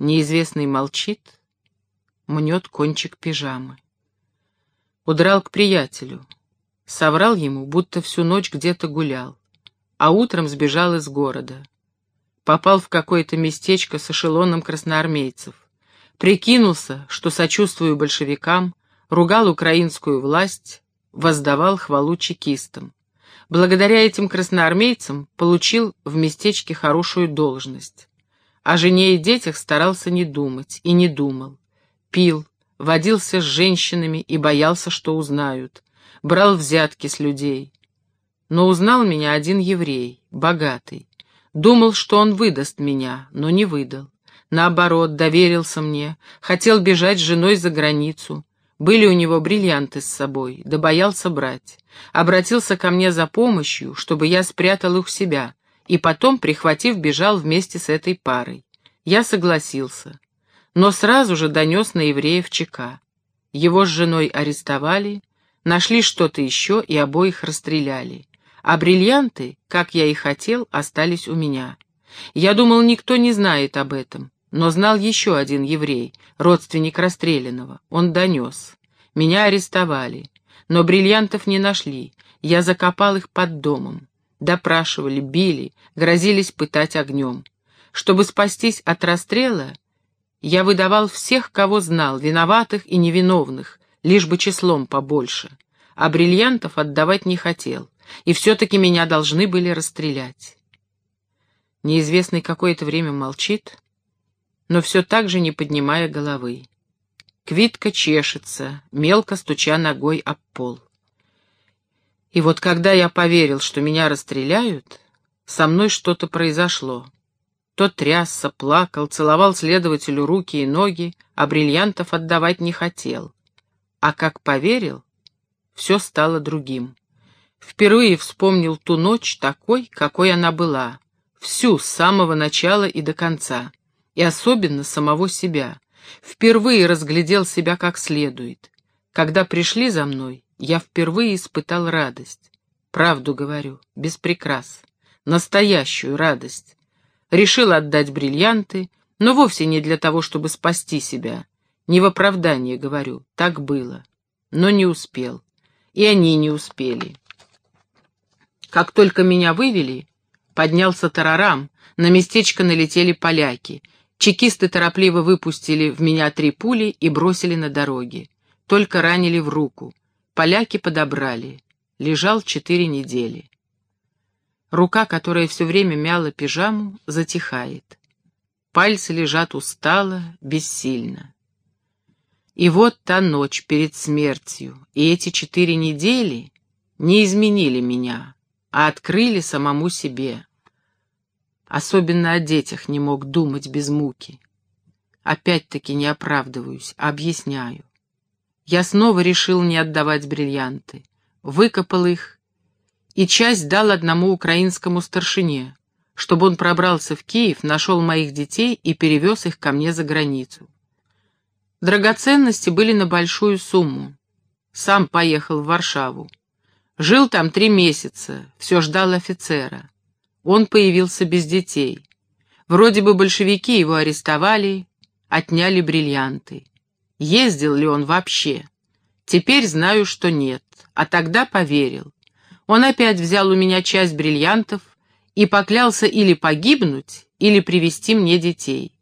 Неизвестный молчит, мнет кончик пижамы. Удрал к приятелю. Соврал ему, будто всю ночь где-то гулял, а утром сбежал из города. Попал в какое-то местечко с эшелоном красноармейцев. Прикинулся, что сочувствую большевикам, ругал украинскую власть, воздавал хвалу чекистам. Благодаря этим красноармейцам получил в местечке хорошую должность. О жене и детях старался не думать и не думал. Пил, водился с женщинами и боялся, что узнают. Брал взятки с людей. Но узнал меня один еврей, богатый. Думал, что он выдаст меня, но не выдал. Наоборот, доверился мне, хотел бежать с женой за границу. Были у него бриллианты с собой, да боялся брать. Обратился ко мне за помощью, чтобы я спрятал их у себя, и потом, прихватив, бежал вместе с этой парой. Я согласился но сразу же донес на евреев ЧК. Его с женой арестовали, нашли что-то еще и обоих расстреляли. А бриллианты, как я и хотел, остались у меня. Я думал, никто не знает об этом, но знал еще один еврей, родственник расстрелянного. Он донес. Меня арестовали, но бриллиантов не нашли. Я закопал их под домом. Допрашивали, били, грозились пытать огнем. Чтобы спастись от расстрела, я выдавал всех, кого знал, виноватых и невиновных, лишь бы числом побольше. А бриллиантов отдавать не хотел, и все-таки меня должны были расстрелять. Неизвестный какое-то время молчит, но все так же не поднимая головы. Квитка чешется, мелко стуча ногой об пол. И вот когда я поверил, что меня расстреляют, со мной что-то произошло. Тот трясся, плакал, целовал следователю руки и ноги, а бриллиантов отдавать не хотел. А как поверил, все стало другим. Впервые вспомнил ту ночь такой, какой она была, всю, с самого начала и до конца, и особенно самого себя. Впервые разглядел себя как следует. Когда пришли за мной, я впервые испытал радость. Правду говорю, без прикрас. Настоящую радость решил отдать бриллианты, но вовсе не для того, чтобы спасти себя. Не в оправдание говорю, так было. Но не успел. И они не успели. Как только меня вывели, поднялся тарарам, на местечко налетели поляки. Чекисты торопливо выпустили в меня три пули и бросили на дороге. Только ранили в руку. Поляки подобрали. Лежал четыре недели. Рука, которая все время мяла пижаму, затихает. Пальцы лежат устало, бессильно. И вот та ночь перед смертью, и эти четыре недели не изменили меня, а открыли самому себе. Особенно о детях не мог думать без муки. Опять-таки не оправдываюсь, объясняю. Я снова решил не отдавать бриллианты. Выкопал их и часть дал одному украинскому старшине, чтобы он пробрался в Киев, нашел моих детей и перевез их ко мне за границу. Драгоценности были на большую сумму. Сам поехал в Варшаву. Жил там три месяца, все ждал офицера. Он появился без детей. Вроде бы большевики его арестовали, отняли бриллианты. Ездил ли он вообще? Теперь знаю, что нет, а тогда поверил. Он опять взял у меня часть бриллиантов и поклялся или погибнуть, или привести мне детей.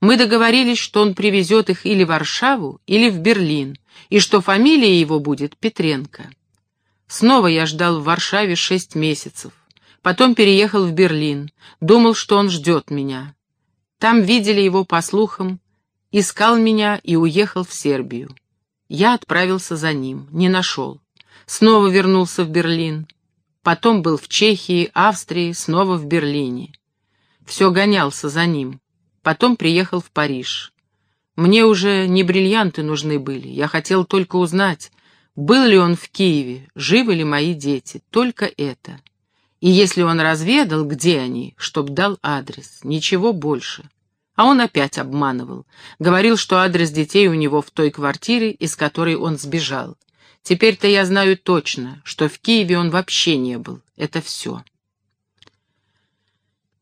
Мы договорились, что он привезет их или в Варшаву, или в Берлин, и что фамилия его будет Петренко. Снова я ждал в Варшаве шесть месяцев. Потом переехал в Берлин, думал, что он ждет меня. Там видели его по слухам, искал меня и уехал в Сербию. Я отправился за ним, не нашел. Снова вернулся в Берлин. Потом был в Чехии, Австрии, снова в Берлине. Все гонялся за ним. Потом приехал в Париж. Мне уже не бриллианты нужны были. Я хотел только узнать, был ли он в Киеве, живы ли мои дети. Только это. И если он разведал, где они, чтоб дал адрес. Ничего больше. А он опять обманывал. Говорил, что адрес детей у него в той квартире, из которой он сбежал. Теперь-то я знаю точно, что в Киеве он вообще не был. Это все.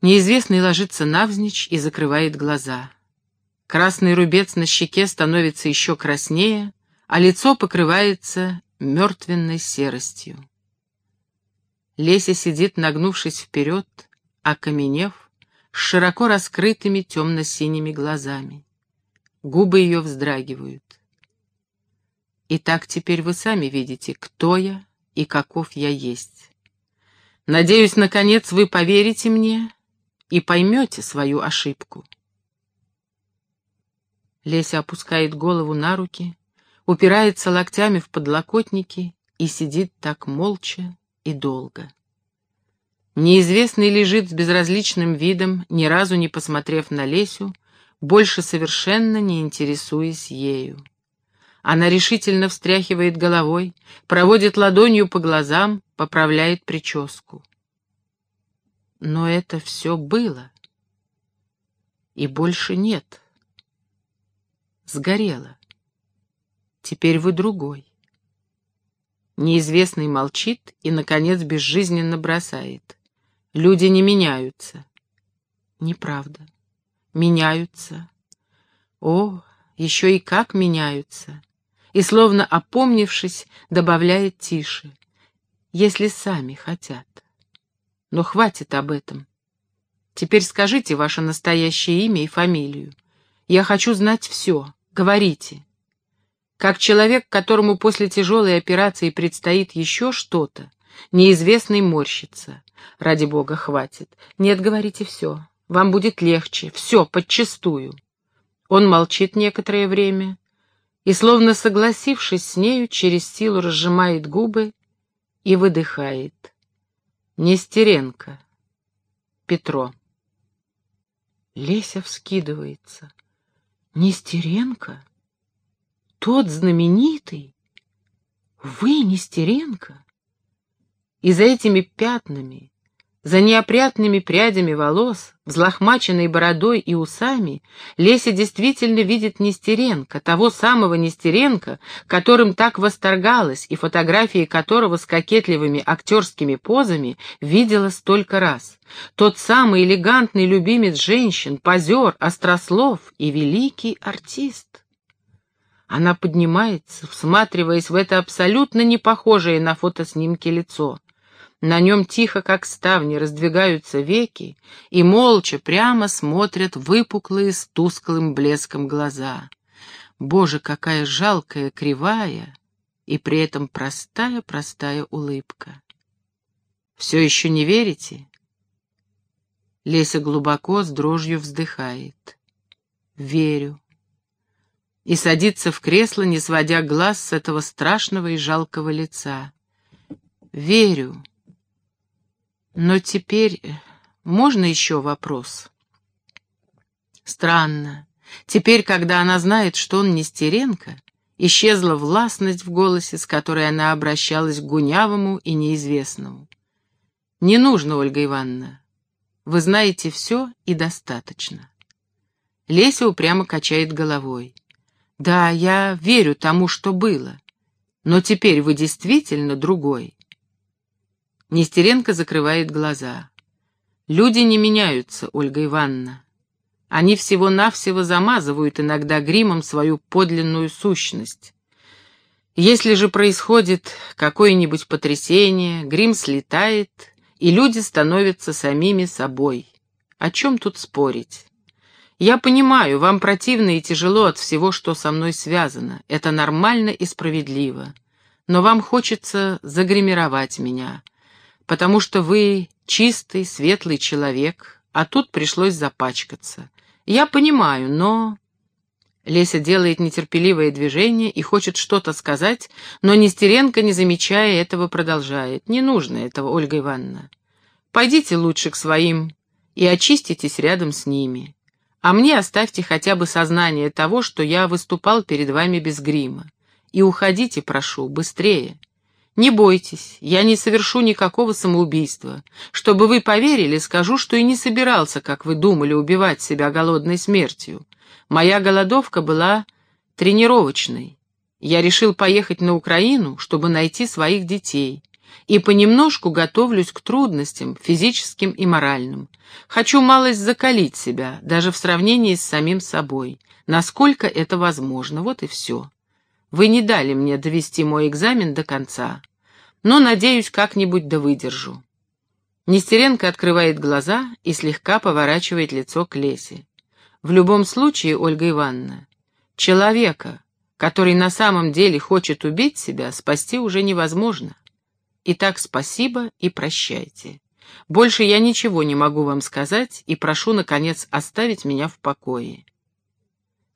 Неизвестный ложится навзничь и закрывает глаза. Красный рубец на щеке становится еще краснее, а лицо покрывается мертвенной серостью. Леся сидит, нагнувшись вперед, окаменев, с широко раскрытыми темно-синими глазами. Губы ее вздрагивают. Итак, теперь вы сами видите, кто я и каков я есть. Надеюсь, наконец вы поверите мне и поймете свою ошибку. Леся опускает голову на руки, упирается локтями в подлокотники и сидит так молча и долго. Неизвестный лежит с безразличным видом, ни разу не посмотрев на Лесю, больше совершенно не интересуясь ею. Она решительно встряхивает головой, проводит ладонью по глазам, поправляет прическу. Но это все было. И больше нет сгорела. Теперь вы другой. Неизвестный молчит и, наконец, безжизненно бросает. Люди не меняются. Неправда. Меняются. О, еще и как меняются. И, словно опомнившись, добавляет тише. Если сами хотят. Но хватит об этом. Теперь скажите ваше настоящее имя и фамилию. Я хочу знать все. Говорите. Как человек, которому после тяжелой операции предстоит еще что-то, неизвестный морщится. Ради бога, хватит. Нет, говорите все. Вам будет легче. Все, подчистую. Он молчит некоторое время и, словно согласившись с нею, через силу разжимает губы и выдыхает. Нестеренко. Петро. Леся вскидывается. Нестеренко? Тот знаменитый? Вы Нестеренко? И за этими пятнами, за неопрятными прядями волос, взлохмаченной бородой и усами, Леся действительно видит Нестеренко, того самого Нестеренко, которым так восторгалась и фотографии которого с кокетливыми актерскими позами видела столько раз. Тот самый элегантный любимец женщин, позер, острослов и великий артист. Она поднимается, всматриваясь в это абсолютно не похожее на фотоснимки лицо. На нем тихо, как ставни, раздвигаются веки, и молча прямо смотрят выпуклые с тусклым блеском глаза. Боже, какая жалкая, кривая и при этом простая-простая улыбка. Все еще не верите? Леся глубоко с дрожью вздыхает. Верю. И садится в кресло, не сводя глаз с этого страшного и жалкого лица. Верю. Но теперь можно еще вопрос? Странно. Теперь, когда она знает, что он не Стеренко, исчезла властность в голосе, с которой она обращалась к Гунявому и неизвестному. «Не нужно, Ольга Ивановна. Вы знаете все и достаточно». Леся упрямо качает головой. «Да, я верю тому, что было. Но теперь вы действительно другой. Нестеренко закрывает глаза. Люди не меняются, Ольга Ивановна. Они всего-навсего замазывают иногда гримом свою подлинную сущность. Если же происходит какое-нибудь потрясение, грим слетает, и люди становятся самими собой. О чем тут спорить? Я понимаю, вам противно и тяжело от всего, что со мной связано. Это нормально и справедливо. Но вам хочется загримировать меня, потому что вы чистый, светлый человек, а тут пришлось запачкаться. Я понимаю, но...» Леся делает нетерпеливое движение и хочет что-то сказать, но Нестеренко, не замечая этого, продолжает. «Не нужно этого, Ольга Ивановна. Пойдите лучше к своим и очиститесь рядом с ними. А мне оставьте хотя бы сознание того, что я выступал перед вами без грима. И уходите, прошу, быстрее. Не бойтесь, я не совершу никакого самоубийства. Чтобы вы поверили, скажу, что и не собирался, как вы думали, убивать себя голодной смертью. Моя голодовка была тренировочной. Я решил поехать на Украину, чтобы найти своих детей. и понемножку готовлюсь к трудностям, физическим и моральным. Хочу малость закалить себя, даже в сравнении с самим собой. Насколько это возможно, вот и все. Вы не дали мне довести мой экзамен до конца, но, надеюсь, как-нибудь да выдержу. Нестеренко открывает глаза и слегка поворачивает лицо к Лесе. В любом случае, Ольга Ивановна, человека, который на самом деле хочет убить себя, спасти уже невозможно. Итак, спасибо и прощайте. Больше я ничего не могу вам сказать и прошу, наконец, оставить меня в покое.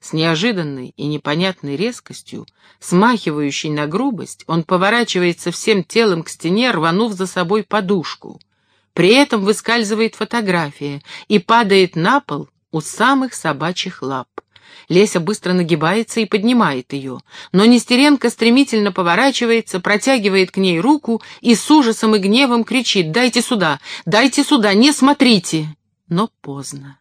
С неожиданной и непонятной резкостью, смахивающей на грубость, он поворачивается всем телом к стене, рванув за собой подушку. При этом выскальзывает фотография и падает на пол у самых собачьих лап. Леся быстро нагибается и поднимает ее, но Нестеренко стремительно поворачивается, протягивает к ней руку и с ужасом и гневом кричит «Дайте сюда! Дайте сюда! Не смотрите!» Но поздно.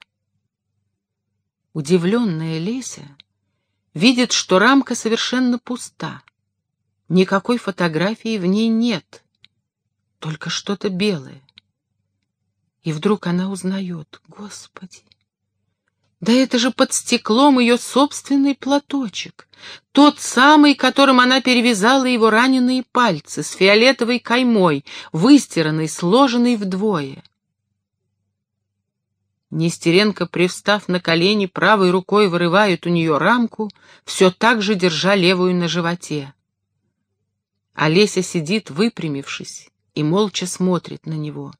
Удивленная Леся видит, что рамка совершенно пуста. Никакой фотографии в ней нет, только что-то белое. И вдруг она узнает, Господи, да это же под стеклом ее собственный платочек, тот самый, которым она перевязала его раненые пальцы, с фиолетовой каймой, выстиранный, сложенный вдвое. Нестеренко, привстав на колени, правой рукой вырывает у нее рамку, все так же держа левую на животе. Олеся сидит, выпрямившись, и молча смотрит на него.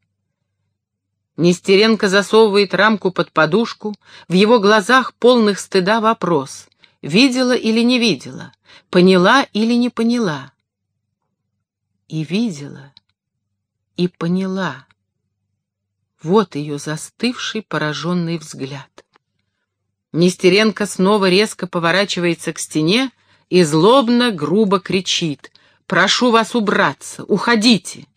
Нестеренко засовывает рамку под подушку, в его глазах полных стыда вопрос — видела или не видела, поняла или не поняла. И видела, и поняла. Вот ее застывший, пораженный взгляд. Нестеренко снова резко поворачивается к стене и злобно, грубо кричит. «Прошу вас убраться! Уходите!»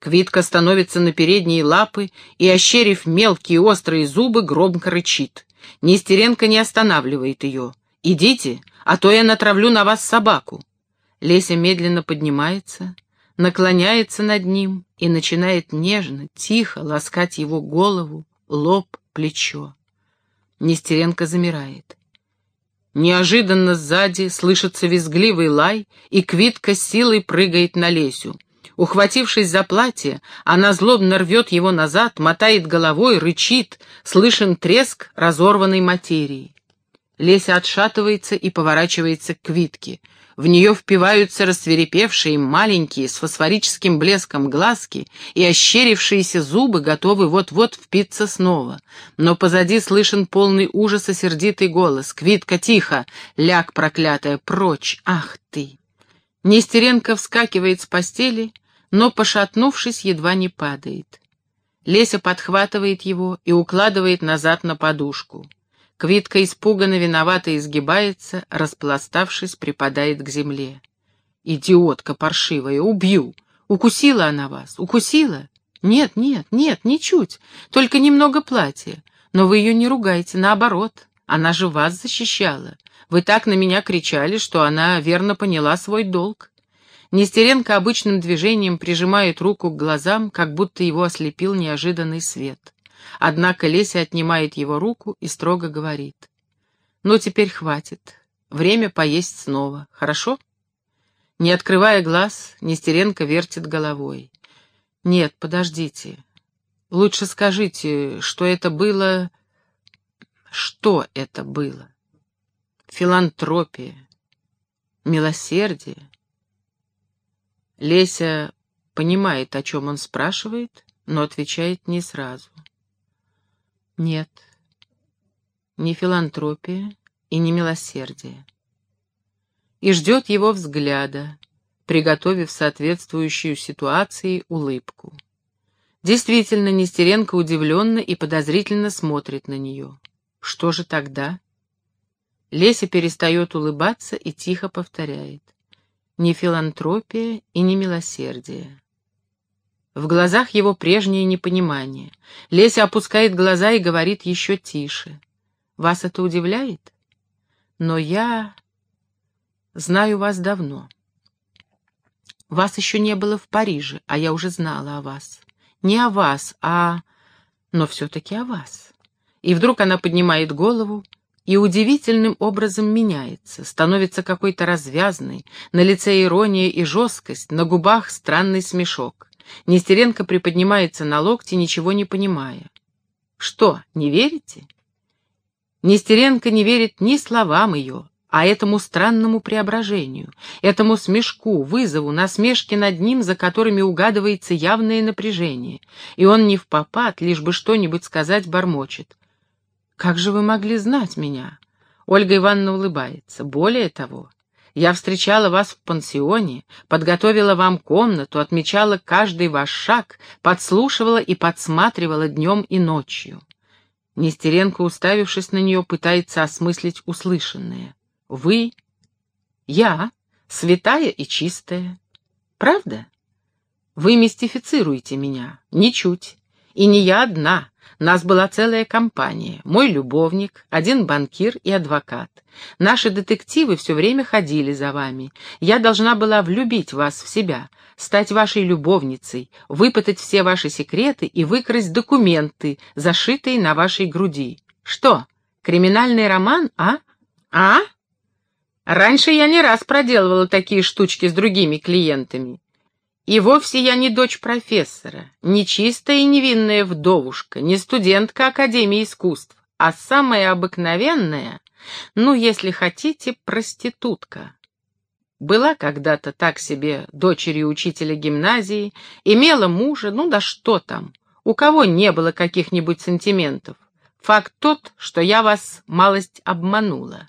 Квитка становится на передние лапы и, ощерив мелкие острые зубы, громко рычит. Нестеренко не останавливает ее. «Идите, а то я натравлю на вас собаку». Леся медленно поднимается, наклоняется над ним и начинает нежно, тихо ласкать его голову, лоб, плечо. Нестеренко замирает. Неожиданно сзади слышится визгливый лай, и Квитка силой прыгает на Лесю. Ухватившись за платье, она злобно рвет его назад, мотает головой, рычит, слышен треск разорванной материи. Леся отшатывается и поворачивается к Квитке — в нее впиваются рассверепевшие, маленькие, с фосфорическим блеском глазки, и ощерившиеся зубы готовы вот-вот впиться снова. Но позади слышен полный ужаса сердитый голос. «Квитка, тихо! Ляг, проклятая, прочь! Ах ты!» Нестеренко вскакивает с постели, но, пошатнувшись, едва не падает. Леся подхватывает его и укладывает назад на подушку. Квитка испуганно виновато изгибается, распластавшись, припадает к земле. «Идиотка паршивая, убью! Укусила она вас? Укусила? Нет, нет, нет, ничуть, только немного платья. Но вы ее не ругайте, наоборот, она же вас защищала. Вы так на меня кричали, что она верно поняла свой долг». Нестеренко обычным движением прижимает руку к глазам, как будто его ослепил неожиданный свет. Однако Леся отнимает его руку и строго говорит. «Ну, теперь хватит. Время поесть снова. Хорошо?» Не открывая глаз, Нестеренко вертит головой. «Нет, подождите. Лучше скажите, что это было... Что это было? Филантропия? Милосердие?» Леся понимает, о чем он спрашивает, но отвечает не сразу. Нет, не филантропия и не милосердие. И ждет его взгляда, приготовив соответствующую ситуации улыбку. Действительно, Нестеренко удивленно и подозрительно смотрит на нее. Что же тогда? Леся перестает улыбаться и тихо повторяет. Не филантропия и не милосердие. В глазах его прежнее непонимание. Леся опускает глаза и говорит еще тише. «Вас это удивляет? Но я знаю вас давно. Вас еще не было в Париже, а я уже знала о вас. Не о вас, а... но все-таки о вас. И вдруг она поднимает голову и удивительным образом меняется, становится какой-то развязной, на лице ирония и жесткость, на губах странный смешок. Нестеренко приподнимается на локте, ничего не понимая. «Что, не верите?» Нестеренко не верит ни словам ее, а этому странному преображению, этому смешку, вызову, насмешке над ним, за которыми угадывается явное напряжение, и он не в попад, лишь бы что-нибудь сказать, бормочет. «Как же вы могли знать меня?» Ольга Ивановна улыбается. «Более того, я встречала вас в пансионе, подготовила вам комнату, отмечала каждый ваш шаг, подслушивала и подсматривала днем и ночью». Нестеренко, уставившись на нее, пытается осмыслить услышанное. Вы, я, святая и чистая. Правда? Вы мистифицируете меня. Ничуть. И не я одна. Нас была целая компания. Мой любовник, один банкир и адвокат. Наши детективы все время ходили за вами. Я должна была влюбить вас в себя, стать вашей любовницей, выпытать все ваши секреты и выкрасть документы, зашитые на вашей груди. Что, криминальный роман, а? А? Раньше я не раз проделывала такие штучки с другими клиентами. И вовсе я не дочь профессора, не чистая и невинная вдовушка, не студентка Академии искусств, а самая обыкновенная, ну, если хотите, проститутка. Была когда-то так себе дочерью учителя гимназии, имела мужа, ну да что там, у кого не было каких-нибудь сантиментов. Факт тот, что я вас малость обманула.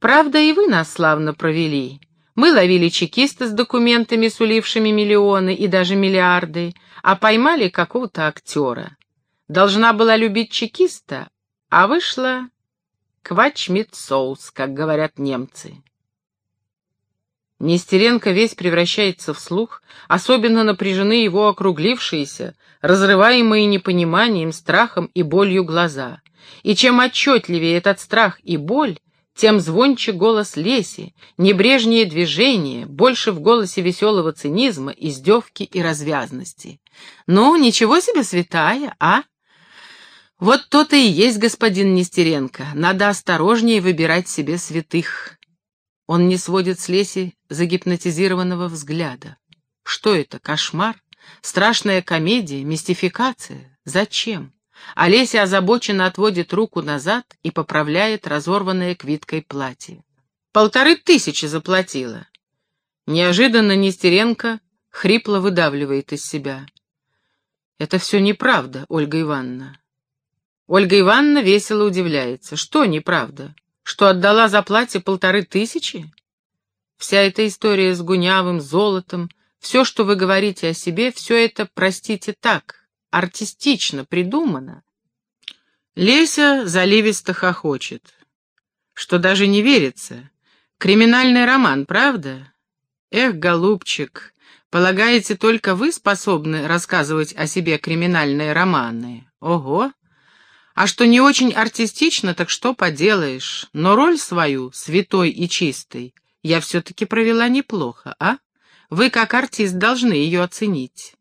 Правда, и вы нас славно провели. Мы ловили чекиста с документами, сулившими миллионы и даже миллиарды, а поймали какого-то актера. Должна была любить чекиста, а вышла квачмит-соус, как говорят немцы. Нестеренко весь превращается в слух, особенно напряжены его округлившиеся, разрываемые непониманием, страхом и болью глаза. И чем отчетливее этот страх и боль, тем звонче голос Леси, небрежнее движение, больше в голосе веселого цинизма, издевки и развязности. «Ну, ничего себе святая, а?» «Вот то-то и есть господин Нестеренко. Надо осторожнее выбирать себе святых». Он не сводит с Леси загипнотизированного взгляда. Что это, кошмар? Страшная комедия, мистификация? Зачем? Олеся озабоченно отводит руку назад и поправляет разорванное квиткой платье. Полторы тысячи заплатила. Неожиданно Нестеренко хрипло выдавливает из себя. Это все неправда, Ольга Ивановна. Ольга Ивановна весело удивляется. Что неправда? Что отдала за платье полторы тысячи? Вся эта история с гунявым золотом, все, что вы говорите о себе, все это, простите, так, артистично придумано. Леся заливисто хохочет, что даже не верится. Криминальный роман, правда? Эх, голубчик, полагаете, только вы способны рассказывать о себе криминальные романы? Ого! А что не очень артистично, так что поделаешь. Но роль свою, святой и чистой, я все-таки провела неплохо, а? Вы, как артист, должны ее оценить.